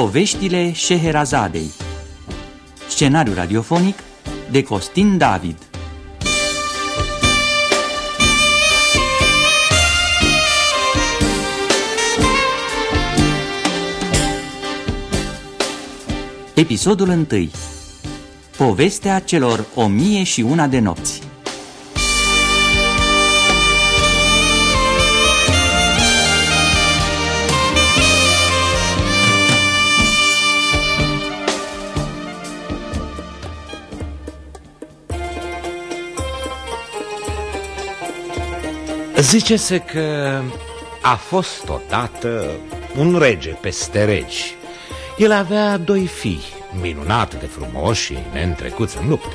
Poveștile Șeherazadei. Scenariu radiofonic de Costin David. Episodul 1 Povestea celor o mie și una de nopți Zice-se că a fost odată un rege peste regi. El avea doi fii, minunat de frumoși și neîntrecuți în luptă.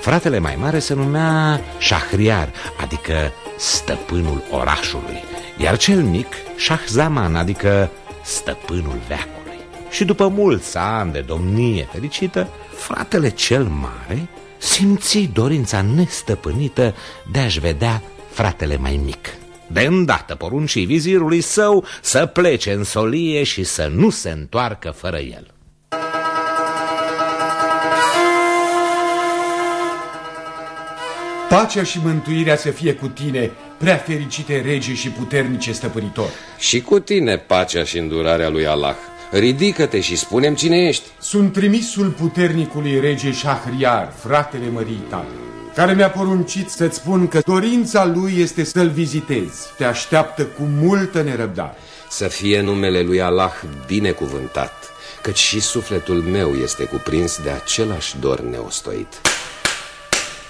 Fratele mai mare se numea Shahriar, adică stăpânul orașului, iar cel mic Shahzaman, adică stăpânul veacului. Și după mulți ani de domnie fericită, fratele cel mare simți dorința nestăpânită de a-și vedea fratele mai mic. De îndată poruncii vizirului său să plece în solie și să nu se întoarcă fără el. Pacea și mântuirea să fie cu tine, prea fericite rege și puternice stăpânitor. Și cu tine pacea și îndurarea lui Allah. Ridică-te și spunem cine ești. Sunt trimisul puternicului rege Shahriar, fratele mării tale care mi-a poruncit să-ți spun că dorința lui este să-l vizitezi. Te așteaptă cu multă nerăbdare. Să fie numele lui Allah binecuvântat, căci și sufletul meu este cuprins de același dor neostoit.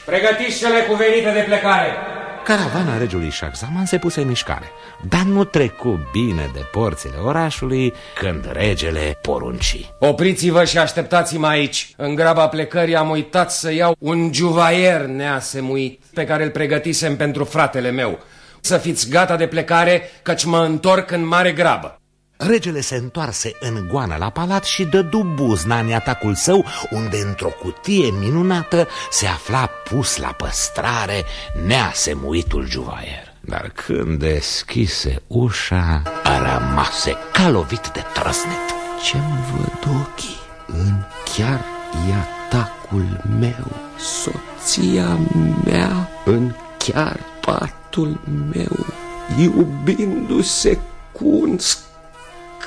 Pregătiți cele cuvenite de plecare! Caravana regelui Shahzaman se puse în mișcare, dar nu trecu bine de porțile orașului când regele porunci. Opriți-vă și așteptați-mă aici. În graba plecării am uitat să iau un juvaier neasemuit pe care îl pregătisem pentru fratele meu. Să fiți gata de plecare, căci mă întorc în mare grabă. Regele se întoarse în goană la palat și dădu buzna în atacul său, unde într-o cutie minunată se afla pus la păstrare neasemuitul juvaier. Dar când deschise ușa, a rămase ca lovit de trăsnet. Ce-mi văd ochii? În chiar e atacul meu, soția mea, în chiar patul meu, iubindu-se cu un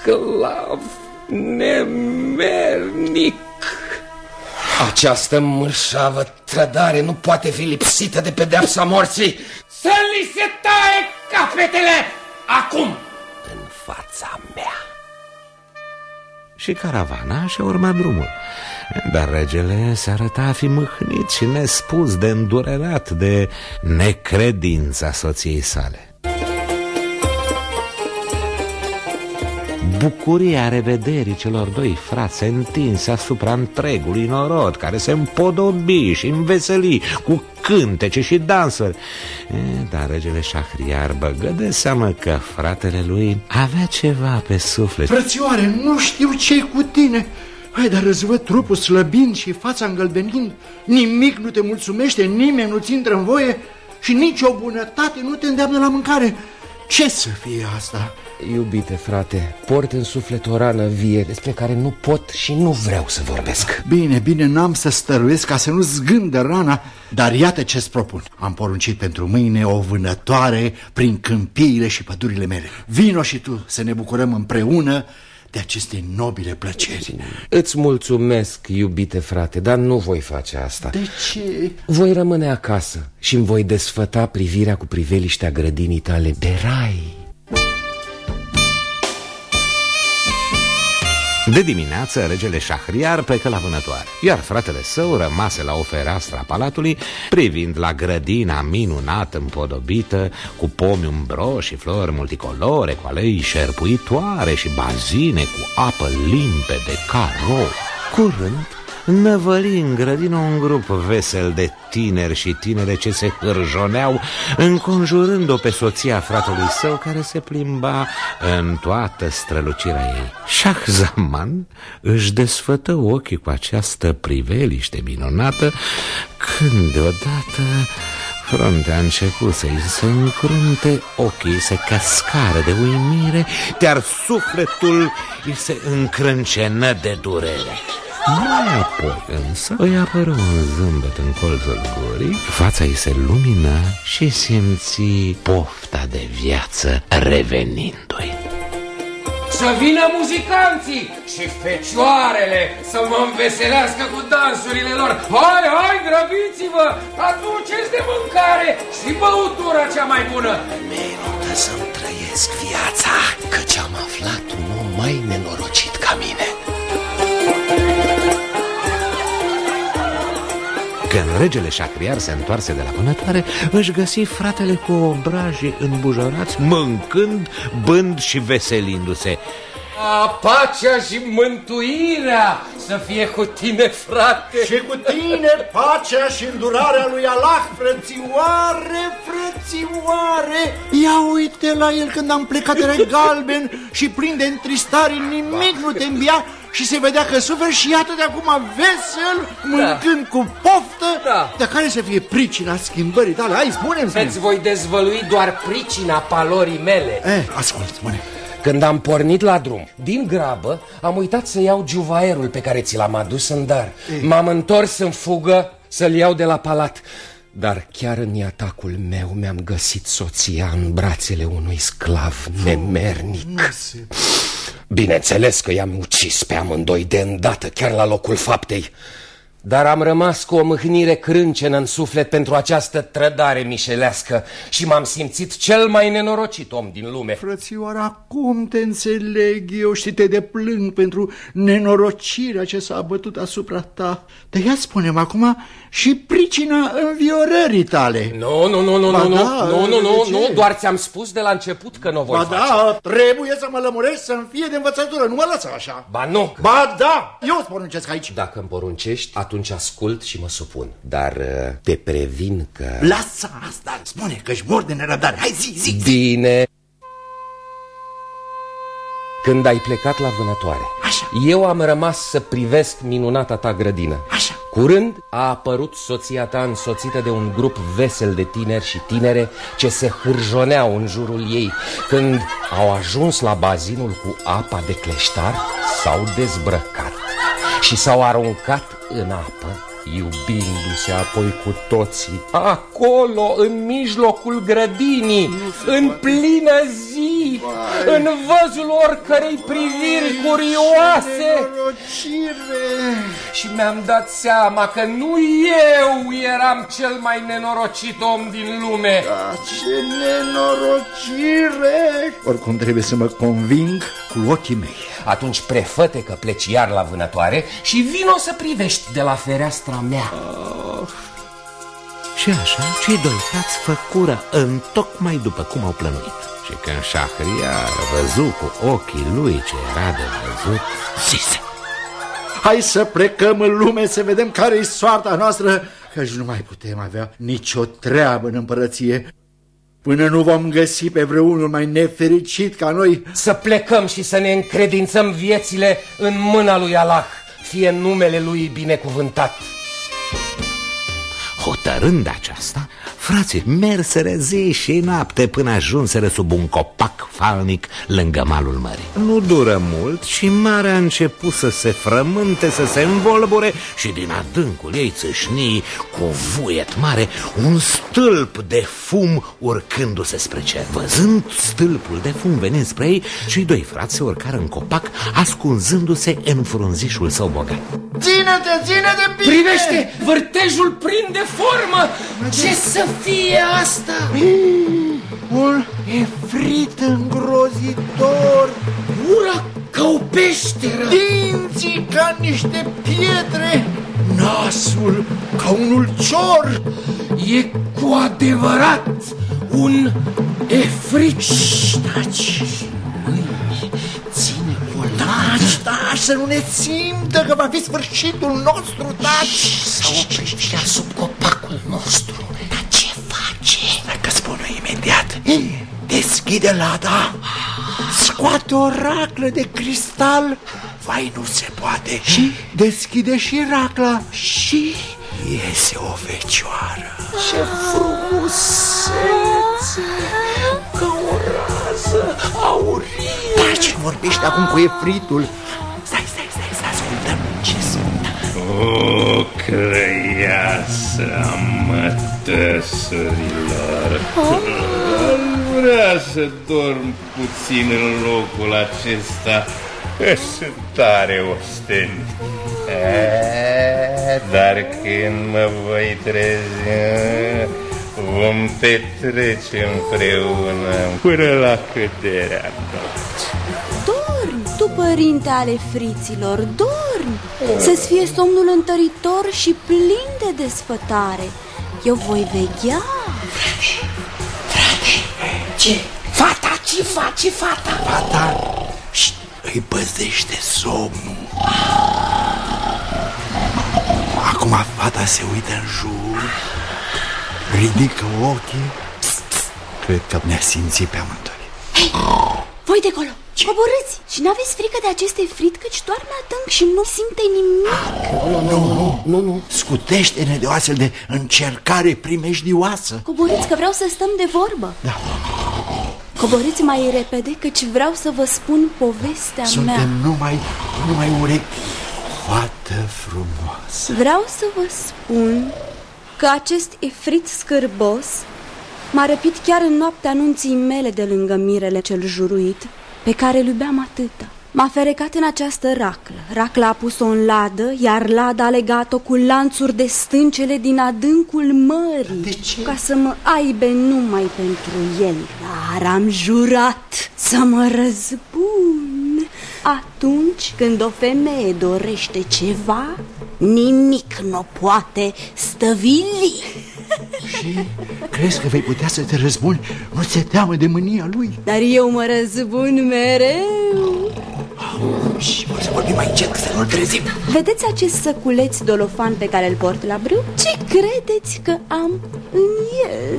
sclav nemernic. Această mărșavă trădare nu poate fi lipsită de pedeapsa morții. Să li se taie capetele acum! În fața mea. Și caravana și-a urmat drumul. Dar regele se arăta a fi mâhnit și nespus de îndurerat de necredința soției sale. Bucuria revederii celor doi frați întinse asupra întregului norod Care se împodobi și înveseli cu cântece și dansuri. E, Dar regele Șahriar băgă de seamă că fratele lui avea ceva pe suflet. Frățioare, nu știu ce cu tine. Hai, dar răzvăd trupul slăbind și fața îngălbenind. Nimic nu te mulțumește, nimeni nu-ți intră în voie Și nicio bunătate nu te îndeamnă la mâncare Ce să fie asta? Iubite frate, port în suflet o rană vie despre care nu pot și nu vreau să vorbesc. Bine, bine, n-am să stăruiesc ca să nu zgândă rana Dar iată ce-ți propun. Am poruncit pentru mâine o vânătoare prin câmpiile și pădurile mele. Vino și tu să ne bucurăm împreună de aceste nobile plăceri. Îți mulțumesc, iubite frate, dar nu voi face asta. De ce? Voi rămâne acasă și îmi voi desfăta privirea cu priveliștea grădinii tale de rai De dimineață, regele Șahriar plecă la vânătoare Iar fratele său rămase la o fereastră a palatului Privind la grădina minunată împodobită Cu pomi umbroși și flori multicolore Cu alei șerpuitoare și bazine cu apă limpede ca rouă Curând năvăli în grădină un grup vesel de tineri și tinere ce se hârjoneau, înconjurând-o pe soția fratelui său care se plimba în toată strălucirea ei. Shahzaman își desfătă ochii cu această priveliște minunată când deodată Fruntea a început să-i se încrunte, ochii se cascară de uimire, iar sufletul îi se încrâncenă de durere. Mai apoi însă îi apără un zâmbet în colțul gurii, fața îi se lumină și simți pofta de viață revenindu-i. Să vină muzicanții și fecioarele să mă înveselească cu dansurile lor. Hai, hai, grăbiți-vă, aduceți de mâncare și băutura cea mai bună. Merită să-mi trăiesc viața, căci am aflat un om mai nenorocit ca mine. Când regele Șacriar se întoarse de la vânătoare, își găsi fratele cu obrajii îmbujorați, mâncând, bând și veselindu-se. A, pacea și mântuirea să fie cu tine, frate. Și cu tine pacea și îndurarea lui Allah, frățioare, frățioare. Ia uite la el când am plecat de galben și plin de întristare, nimic nu te îmbia și se vedea că suferi și iată de acum vesel, mâncând cu poftă, Da. de care să fie pricina schimbării tale. Hai, spune-mi, spune Îți voi dezvălui doar pricina palorii mele. Eh, ascult, spune. Când am pornit la drum, din grabă, am uitat să iau juvaerul pe care ți l-am adus în dar. M-am întors în fugă să-l iau de la palat. Dar chiar în atacul meu mi-am găsit soția în brațele unui sclav nemernic. Bineînțeles că i-am ucis pe amândoi de îndată, chiar la locul faptei. Dar am rămas cu o mâhnire crâncenă în suflet pentru această trădare mișelească și m-am simțit cel mai nenorocit om din lume. Frățioara, acum te înțeleg eu și te deplâng pentru nenorocirea ce s-a abătut asupra ta. Te ia spunem acum și pricina înviorării tale. Nu, nu, nu, nu, Ba nu, da, nu, nu, nu, de nu, ce? doar ți-am spus de la început că nu o voi Ba face. da, trebuie să mă lămurești să-mi fie de învățătură, nu mă lăsa așa. Ba nu. Ba da, eu îți poruncesc aici. Dacă îmi poruncești, atunci ascult și mă supun. Dar uh, te previn că... Lasă asta, spune că-și mor de nerăbdare. Hai, zi, zi, zi. Bine. Când ai plecat la vânătoare, Așa. eu am rămas să privesc minunata ta grădină. Așa. Curând a apărut soția ta însoțită de un grup vesel de tineri și tinere ce se hârjoneau în jurul ei. Când au ajuns la bazinul cu apa de cleștar, s-au dezbrăcat și s-au aruncat în apă, iubindu-se apoi cu toții. Acolo, în mijlocul grădinii, în plină zi, în văzul oricărei priviri curioase. Nenorocire. Și mi-am dat seama că nu eu eram cel mai nenorocit om din lume. Da, ce nenorocire! Oricum trebuie să mă conving cu ochii mei. Atunci prefăte că pleci iar la vânătoare și vino să privești de la fereastra mea. Și așa, cei doi frați făcură în tocmai după cum au plănuit. Și când Șahriar văzu cu ochii lui ce era de văzut, zise Hai să plecăm în lume să vedem care-i soarta noastră, căci nu mai putem avea nicio treabă în împărăție până nu vom găsi pe vreunul mai nefericit ca noi. Să plecăm și să ne încredințăm viețile în mâna lui Allah, fie numele lui binecuvântat. Hotărând aceasta, frații merseră zi și noapte până ajunseră sub un copac falnic lângă malul mării. Nu dură mult și marea a început să se frământe, să se învolbure și din adâncul ei țâșni cu vuiet mare un stâlp de fum urcându-se spre cer. Văzând stâlpul de fum venind spre ei, cei doi frați se urcară în copac, ascunzându-se în frunzișul său bogat. Ține-te, ține-te bine! Privește, vârtejul prinde formă! Ce să fie asta? Un efrit îngrozitor, Ura ca o peșteră! dinții ca niște pietre, nasul ca un ulcior. E cu adevărat un efrit. Taci! Ține Taci, taci, să nu ne simtă că va fi sfârșitul nostru, taci! S-a oprit chiar sub copacul nostru. Deschide lada, scoate o raclă de cristal, vai nu se poate, și deschide și racla, și Iese o fecioară. Ce frumusețe! Ca o rază aurie! Taci, vorbește acum cu efritul. Stai, stai, stai, să ascultăm ce spune O crăiasă a mătăsurilor. Ar vrea să dorm puțin în locul acesta Că sunt tare ostenit Dar când mă voi trezi Vom petrece împreună până la căderea nopții. Dormi, tu părinte ale friților, dormi! Să-ți fie somnul întăritor și plin de desfătare. Eu voi veghea Ce? Fata, ce face fata? Fata șt, îi păzește somnul. Acum fata se uită în jur Ridică ochii. Cred că ne-a simțit pe amândoi. Voi de acolo, coborâți! Și n-aveți frică de aceste frit Căci doarme adânc și nu simte nimic. Nu, nu, nu, nu Scutește-ne de o astfel de încercare primejdioasă. Coborâți că vreau să stăm de vorbă. Da. Coborâți mai repede Căci vreau să vă spun povestea Suntem mea numai, numai urechi. Fată frumoasă. Vreau să vă spun că acest efrit scârbos m-a răpit chiar în noaptea anunții mele de lângă mirele cel juruit, pe care îl iubeam atâta. M-a ferecat în această raclă. Racla a pus-o în ladă, iar lada a legat-o cu lanțuri de stâncele din adâncul mării. De ce? Ca să mă aibe numai pentru el. Dar am jurat să mă răzbun. Atunci când o femeie dorește ceva, nimic nu poate stăvili. Și crezi că vei putea să te răzbuni? Nu ți-e teamă de mânia lui? Dar eu mă răzbun mereu. Și poți să vorbim mai încet, să nu-l trezim Vedeți acest săculeț dolofan pe care îl port la brâu? Ce credeți că am în el?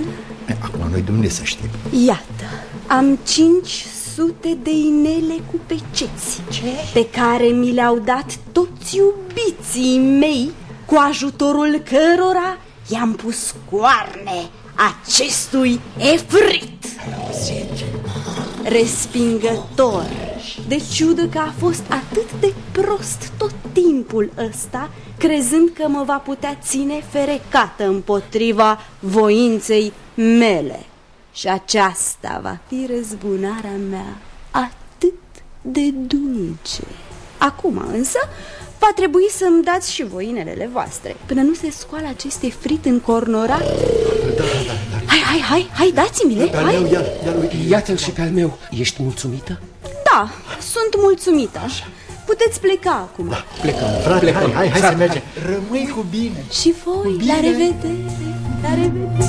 Acum noi de unde să știm? Iată, am 500 de inele cu peceți Ce? Pe care mi le-au dat toți iubiții mei Cu ajutorul cărora i-am pus coarne acestui efrit. Respingător. De ciudă că a fost atât de prost tot timpul ăsta Crezând că mă va putea ține ferecată împotriva voinței mele. Și aceasta va fi răzbunarea mea atât de dulce. Acum însă va trebui să-mi dați și voi inelele voastre Până nu se scoală aceste frit încornorat Da, da, da, da. Hai, hai, hai, hai, dați-mi-le Pe al hai. meu, ia, ia, uite, Iată-l și pe al meu. Ești mulțumită? Da, sunt mulțumită Puteți pleca acum Da. Plecăm, Frate, plecăm. hai, hai, hai Frate, să mergem Rămâi cu bine Și voi, Bine. la revedere La revedere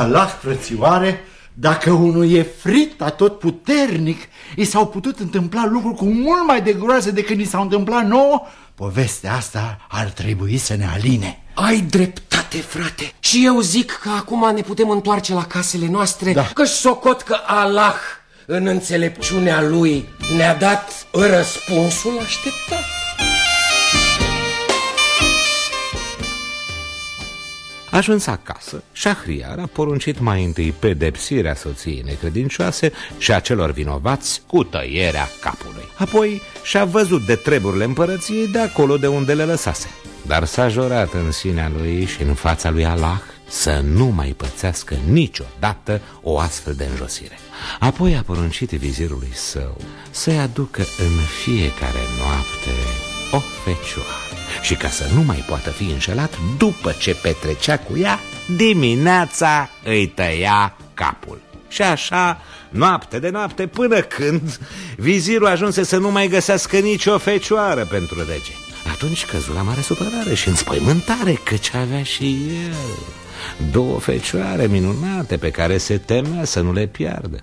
Allah, frățioare, dacă unui efrit tot puternic i s-au putut întâmpla lucruri cu mult mai de groază decât ni s-au întâmplat nouă, povestea asta ar trebui să ne aline. Ai dreptate, frate. Și eu zic că acum ne putem întoarce la casele noastre, Da. că socot că Allah, în înțelepciunea lui, ne-a dat răspunsul așteptat. Ajuns acasă, Șahriar a poruncit mai întâi pedepsirea soției necredincioase și a celor vinovați cu tăierea capului. Apoi și-a văzut de treburile împărăției de acolo de unde le lăsase. Dar s-a jurat în sinea lui și în fața lui Allah să nu mai pățească niciodată o astfel de înjosire. Apoi a poruncit vizirului său să-i aducă în fiecare noapte o fecioară și ca să nu mai poată fi înșelat după ce petrecea cu ea, dimineața îi tăia capul. Și așa, noapte de noapte, până când vizirul ajunse să nu mai găsească nicio fecioară pentru rege. Atunci căzu la mare supărare și înspăimântare, căci avea și el două fecioare minunate pe care se temea să nu le piardă.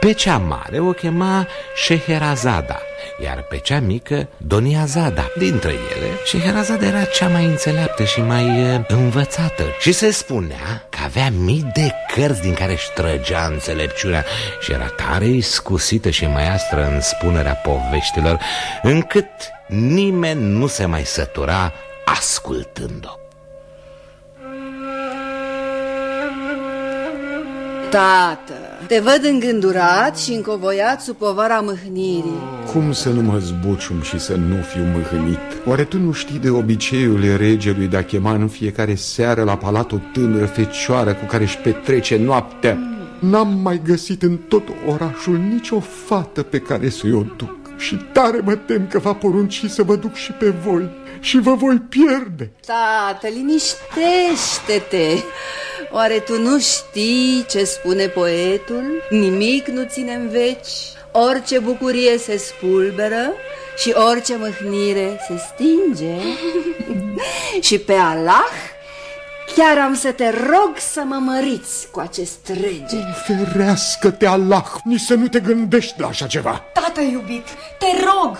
Pe cea mare o chema Șeherazada, iar pe cea mică Donia Zada Dintre ele, Scheherazada era cea mai înțeleaptă și mai uh, învățată. Și se spunea că avea mii de cărți din care își trăgea înțelepciunea Și era tare iscusită și maiastră în spunerea poveștilor Încât nimeni nu se mai sătura ascultând-o. Tată, te văd îngândurat și încovoiat sub povara mâhnirii. Cum să nu mă zbucium și să nu fiu mâhnit? Oare tu nu știi de obiceiul regelui de a chema în fiecare seară la palat o tânără fecioară cu care își petrece noaptea? N-am mai găsit în tot orașul nicio fată pe care să-i o duc. Și tare mă tem că va porunci să vă duc și pe voi. Și vă voi pierde. Tată, liniștește-te Oare tu nu știi ce spune poetul? Nimic nu ține în veci Orice bucurie se spulberă și orice mâhnire se stinge Și pe Allah Chiar am să te rog să mă măriți cu acest rege. Ferească-te Allah, nici să nu te gândești la așa ceva. Tată iubit, te rog,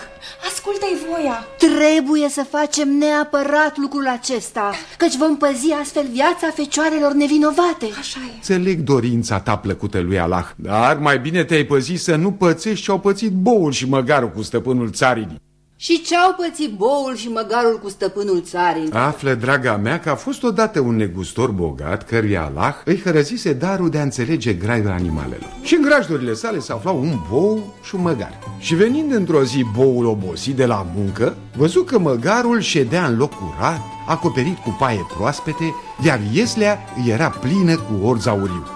ascultă-i voia. Trebuie să facem neapărat lucrul acesta Căci vom păzi astfel viața fecioarelor nevinovate. Așa e. Înțeleg dorința ta plăcută lui Allah Dar mai bine te-ai păzit să nu pățești ce au pățit boul și măgarul cu stăpânul țarii și ce-au pățit boul și măgarul cu stăpânul țarii? Află, draga mea, că a fost odată un negustor bogat căruia Allah îi hărăzise darul de a înțelege graiul animalelor. Și în grajdurile sale se aflau un bou și un măgar. Și venind într-o zi boul obosit de la muncă, văzu că măgarul ședea în loc curat, acoperit cu paie proaspete, iar ieslea îi era plină cu orz auriu.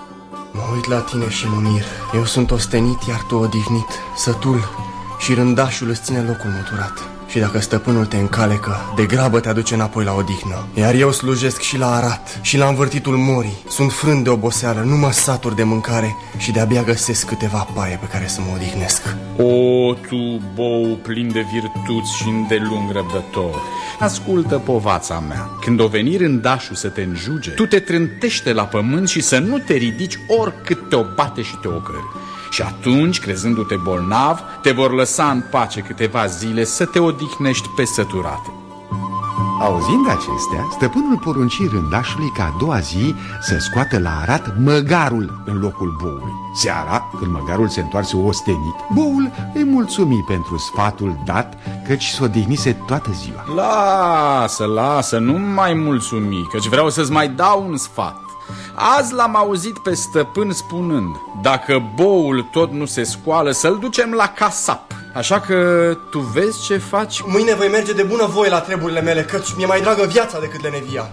Mă uit la tine și mă mir. Eu sunt ostenit, iar tu odihnit, sătul, și rândașul îți ține locul muturat. Și dacă stăpânul te încalecă, de grabă te aduce înapoi la odihnă. Iar eu slujesc și la arat, și la învârtitul morii. Sunt frânt de oboseală, nu mă satur de mâncare și de-abia găsesc câteva paie pe care să mă odihnesc. O, tu, bou plin de virtuți și îndelung răbdător, ascultă povața mea. Când o veni rândașul să te înjuge, tu te trântește la pământ și să nu te ridici oricât te o bate și te ocări. Și atunci, crezându-te bolnav, te vor lăsa în pace câteva zile să te odihnești pe săturate. Auzind acestea, stăpânul porunci rândașului ca a doua zi să scoată la arat măgarul în locul boului. Seara, când măgarul se întoarse ostenit, boul îi mulțumi pentru sfatul dat, căci s-o dihnise toată ziua. Lasă, lasă, nu mai mulțumi, căci vreau să-ți mai dau un sfat. Azi l-am auzit pe stăpân spunând Dacă boul tot nu se scoală, să-l ducem la casap Așa că tu vezi ce faci? Mâine voi merge de bună voie la treburile mele, căci mi-e mai dragă viața decât lenevia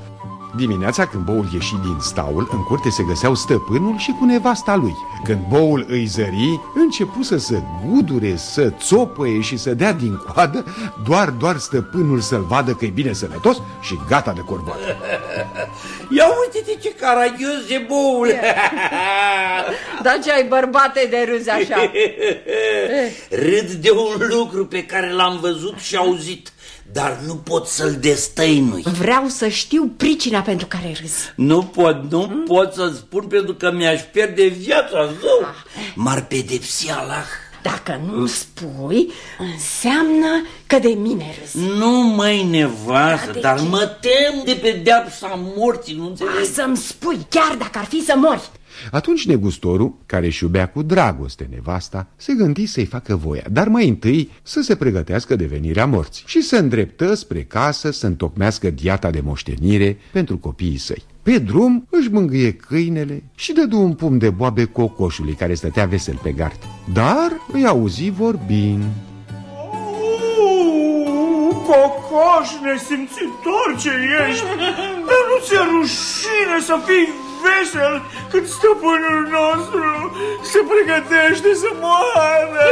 Dimineața când boul ieși din staul, în curte se găseau stăpânul și cu nevasta lui. Când boul îi zări, începu să se gudure, să țopăie și să dea din coadă, doar, doar stăpânul să-l vadă că e bine sănătos și gata de corboat. Ia uite-te ce caragios e boul! Dar ce ai bărbate de râzi așa? Râd de un lucru pe care l-am văzut și auzit dar nu pot să-l destăinui. Vreau să știu pricina pentru care râzi. Nu pot, nu hmm? pot să spun pentru că mi-aș pierde viața, zău. Ah. M-ar pedepsi Allah. Dacă nu spui, înseamnă că de mine râzi. Nu, măi, nevastă, da, dar ce? mă tem de pedeapsa morții, nu înțelegi? Să-mi spui, chiar dacă ar fi să mori. Atunci negustorul, care își iubea cu dragoste nevasta, se gândi să-i facă voia, dar mai întâi să se pregătească de venirea morții și să îndreptă spre casă să întocmească diata de moștenire pentru copiii săi. Pe drum își mângâie câinele și dădu un pum de boabe cocoșului care stătea vesel pe gard. Dar îi auzi vorbind. Cocoș nesimțitor ce ești, dar nu ți-e rușine să fii vesel când stăpânul nostru se pregătește să moară.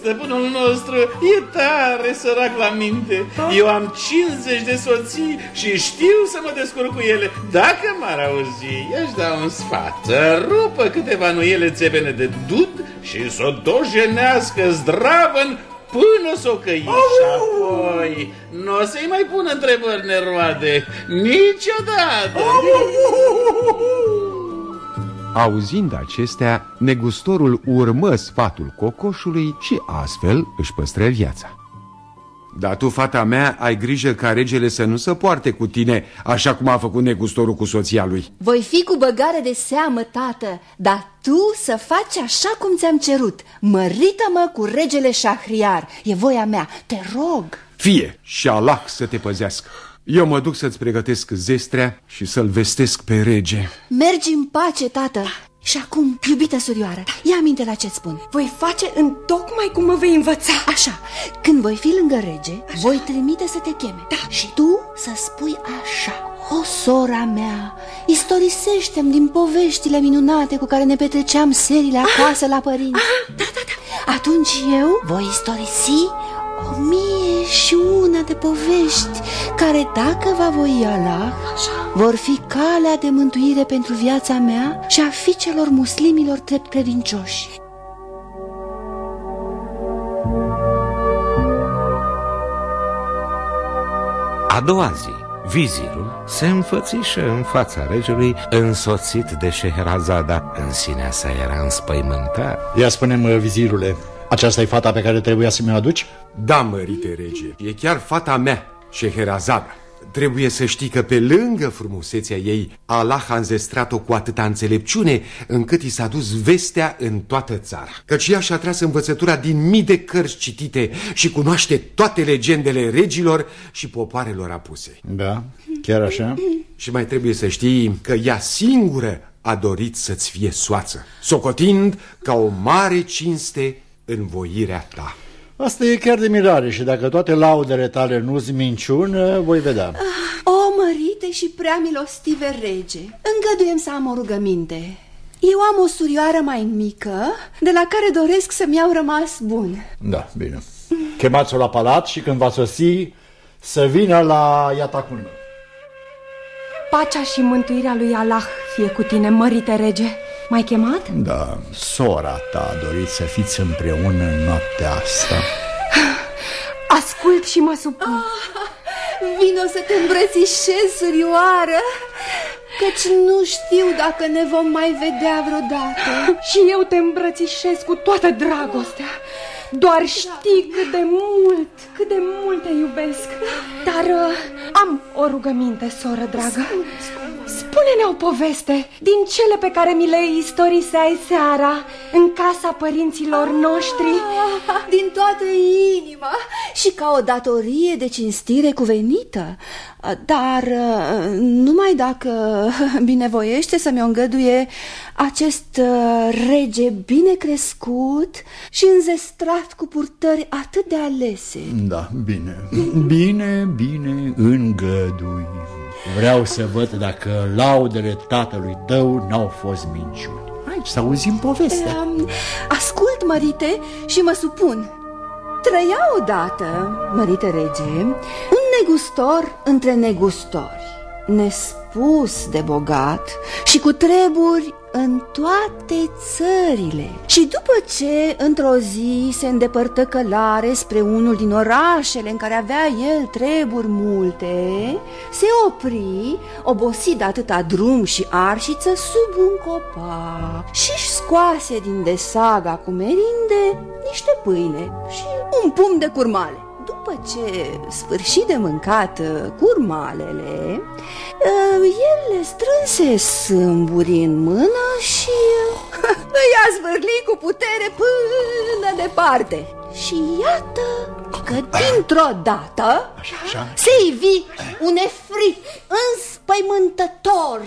Stăpânul nostru e tare sărac la minte. Eu am 50 de soții și știu să mă descurc cu ele. Dacă m-ar auzi, i-aș da un sfat. Să rupă câteva nuiele țepene de dud și să o dojenească zdravă până s-o căi și apoi nu o să-i mai pun întrebări neroade niciodată. Auzind acestea, negustorul urmă sfatul cocoșului și astfel își păstră viața. Dar tu, fata mea, ai grijă ca regele să nu se poarte cu tine așa cum a făcut negustorul cu soția lui. Voi fi cu băgare de seamă, tată, dar tu să faci așa cum ți-am cerut. Mărită-mă cu regele Șahriar, e voia mea, te rog. Fie și Allah să te păzească. Eu mă duc să-ți pregătesc zestrea și să-l vestesc pe rege. Mergi în pace, tată. Și acum, iubită surioară, ia aminte la ce spun. Voi face în tocmai cum mă vei învăța. Așa, când voi fi lângă rege, așa. voi trimite să te cheme. Da. Și tu să spui așa. O, sora mea, istorisește-mi din poveștile minunate cu care ne petreceam serile acasă la părinți. Ah, da, da, da. Atunci eu voi istorisi o mie și una de povești care, dacă va voi Allah, vor fi calea de mântuire pentru viața mea și a fiicelor muslimilor drept credincioși. A doua zi, vizirul se înfățișă în fața regelui însoțit de Șeherazada. În sinea sa era înspăimântat. Ia spune-mă, vizirule, aceasta e fata pe care trebuia să mi-o aduci? Da, mărite rege, e chiar fata mea, Șeherazada. Trebuie să știi că pe lângă frumusețea ei, Allah a înzestrat-o cu atâta înțelepciune încât i s-a dus vestea în toată țara. Căci ea și-a tras învățătura din mii de cărți citite și cunoaște toate legendele regilor și popoarelor apuse. Da, chiar așa? Și mai trebuie să știi că ea singură a dorit să-ți fie soață, socotind ca o mare cinste în voirea ta. Asta e chiar de mirare și dacă toate laudele tale nu-ți minciună, voi vedea. O, mărite și prea milostive rege, îngăduiem să am o rugăminte. Eu am o surioară mai mică, de la care doresc să-mi iau rămas bun. Da, bine. Chemați-o la palat și când va sosi, să vină la Iatacun. Pacea și mântuirea lui Allah fie cu tine, mărite rege. M-ai chemat? Da, sora ta a dorit să fiți împreună în noaptea asta. Ascult și mă supun. Ah, vino să te îmbrățișez, surioară, căci nu știu dacă ne vom mai vedea vreodată. și eu te îmbrățișez cu toată dragostea. Doar știi cât de mult, cât de mult te iubesc. Dar uh, am o rugăminte, soră dragă. Spune-ne o poveste din cele pe care mi le istoriseai seara în casa părinților noștri. Ah, din toată inima și ca o datorie de cinstire cuvenită. Dar numai dacă binevoiește să mi-o îngăduie acest rege bine crescut și înzestrat cu purtări atât de alese. Da, bine, bine, bine, îngădui. Vreau să văd dacă laudele tatălui tău n-au fost minciuni. Hai să auzim povestea. Um, ascult, mărite, și mă supun. Trăia odată, mărite rege, un negustor între negustori, nespus de bogat și cu treburi în toate țările. Și după ce într-o zi se îndepărtă călare spre unul din orașele în care avea el treburi multe, se opri, obosit de atâta drum și arșiță, sub un copac și-și scoase din desaga cu merinde niște pâine și un pum de curmale. După ce sfârși de mâncat uh, curmalele, uh, el le strânse sâmburi în mână și uh, îi a zvârlit cu putere până departe. Și iată că dintr-o dată se ivi un efrit înspăimântător.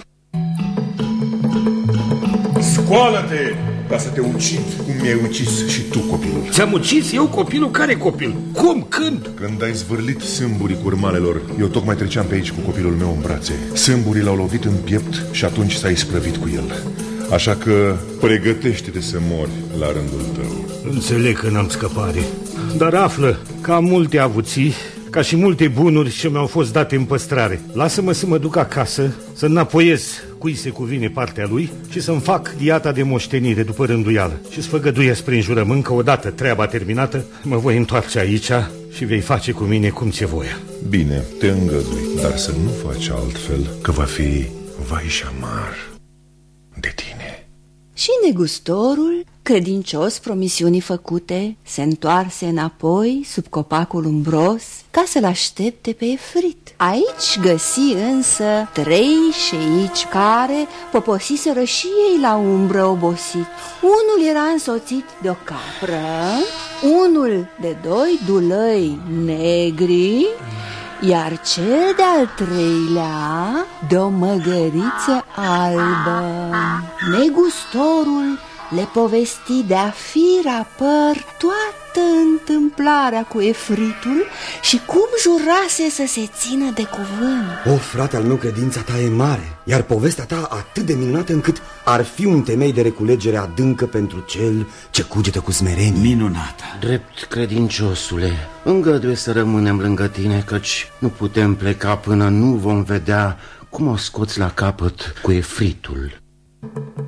Scoală-te! Ca să te ucid cum mi-ai ucis și tu copilul. Ți-am ucis eu copilul? Care copil? Cum? Când? Când ai zvârlit sâmburii curmalelor, eu tocmai treceam pe aici cu copilul meu în brațe. Sâmburii l-au lovit în piept și atunci s-a isprăvit cu el. Așa că pregătește-te să mori la rândul tău. Înțeleg că n-am scăpare, dar află că am multe avuții ca și multe bunuri ce mi-au fost date în păstrare. Lasă-mă să mă duc acasă, să înapoiez cui se cuvine partea lui și să-mi fac diata de moștenire după rânduială. Și să făgăduiesc prin jurământ că odată treaba terminată, mă voi întoarce aici și vei face cu mine cum ți voia. Bine, te îngădui, dar să nu faci altfel, că va fi vai și șamar de tine. Și negustorul, credincios promisiunii făcute, se întoarse înapoi sub copacul umbros ca să-l aștepte pe Efrit. Aici găsi însă trei șeici care poposiseră și ei la umbră obosit. Unul era însoțit de o capră, unul de doi dulăi negri, iar cel de-al treilea de o măgăriță albă. Negustorul le povesti de-a fi rapăr toată întâmplarea cu efritul și cum jurase să se țină de cuvânt. O, frate al meu, credința ta e mare, iar povestea ta atât de minunată încât ar fi un temei de reculegere adâncă pentru cel ce cugetă cu smerenie. Minunată. Drept credinciosule, îngăduie să rămânem lângă tine, căci nu putem pleca până nu vom vedea cum o scoți la capăt cu efritul. Ai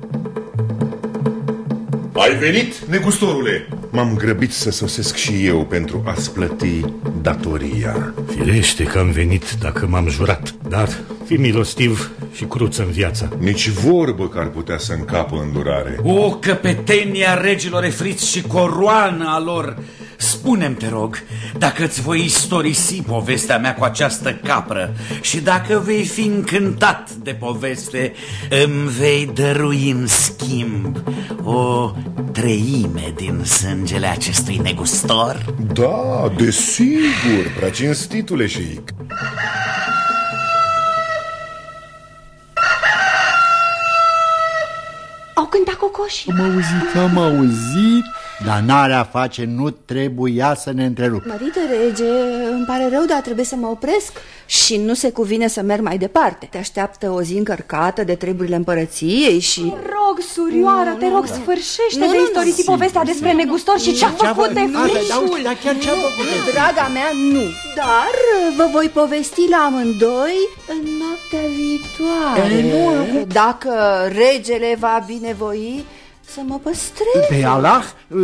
venit, negustorule? M-am grăbit să sosesc și eu pentru a-ți plăti datoria. Firește că am venit dacă m-am jurat, dar fi milostiv și cruță în viața. Nici vorbă că ar putea să încapă îndurare. O căpetenia regilor efriți și coroană a lor Spunem te rog, dacă îți voi istorisi povestea mea cu această capră și dacă vei fi încântat de poveste, îmi vei dărui în schimb o treime din sângele acestui negustor? Da, desigur, prea cinstitule și Au cântat cocoși. Am auzit, am auzit dar n-are face, nu trebuia să ne întrerup. Mărite rege, îmi pare rău, dar trebuie să mă opresc. Și nu se cuvine să merg mai departe. Te așteaptă o zi încărcată de treburile împărăției și... Te rog, surioară, te rog, sfârșește nu, de istorisi povestea despre negustor și ce-a făcut de frișul Dar chiar ce-a făcut Draga mea, nu. Dar vă voi povesti la amândoi în noaptea viitoare. Dacă regele va binevoi să mă păstrez Pe Allah uh,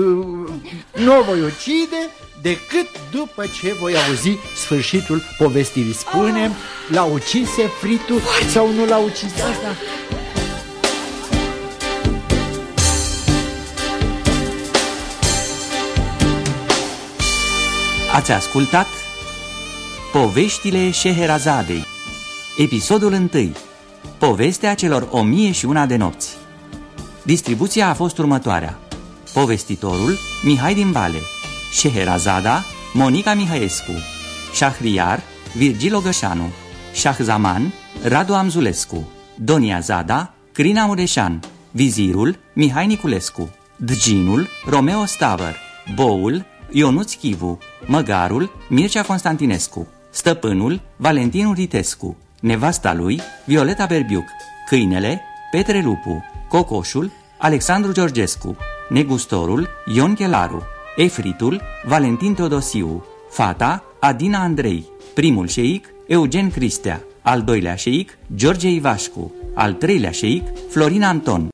nu o voi ucide decât după ce voi auzi sfârșitul povestirii. Spunem, oh. l-a ucis fritul sau nu l-a ucis? asta? Ați ascultat Poveștile Șeherazadei Episodul 1 Povestea celor o mie și una de nopți Distribuția a fost următoarea. Povestitorul Mihai din Vale, Șeherazada Monica Mihaescu, Șahriar Virgil Ogășanu, Șahzaman Radu Amzulescu, Donia Zada Crina Mureșan, Vizirul Mihai Niculescu, Dginul Romeo Stavăr, Boul Ionuț Chivu, Măgarul Mircea Constantinescu, Stăpânul Valentin Uritescu, nevasta lui Violeta Berbiuc, Câinele Petre Lupu, Cocoșul, Alexandru Georgescu, Negustorul, Ion Chelaru, Efritul, Valentin Teodosiu, Fata, Adina Andrei, primul șeic, Eugen Cristea, al doilea șeic, George Ivașcu, al treilea șeic, Florin Anton.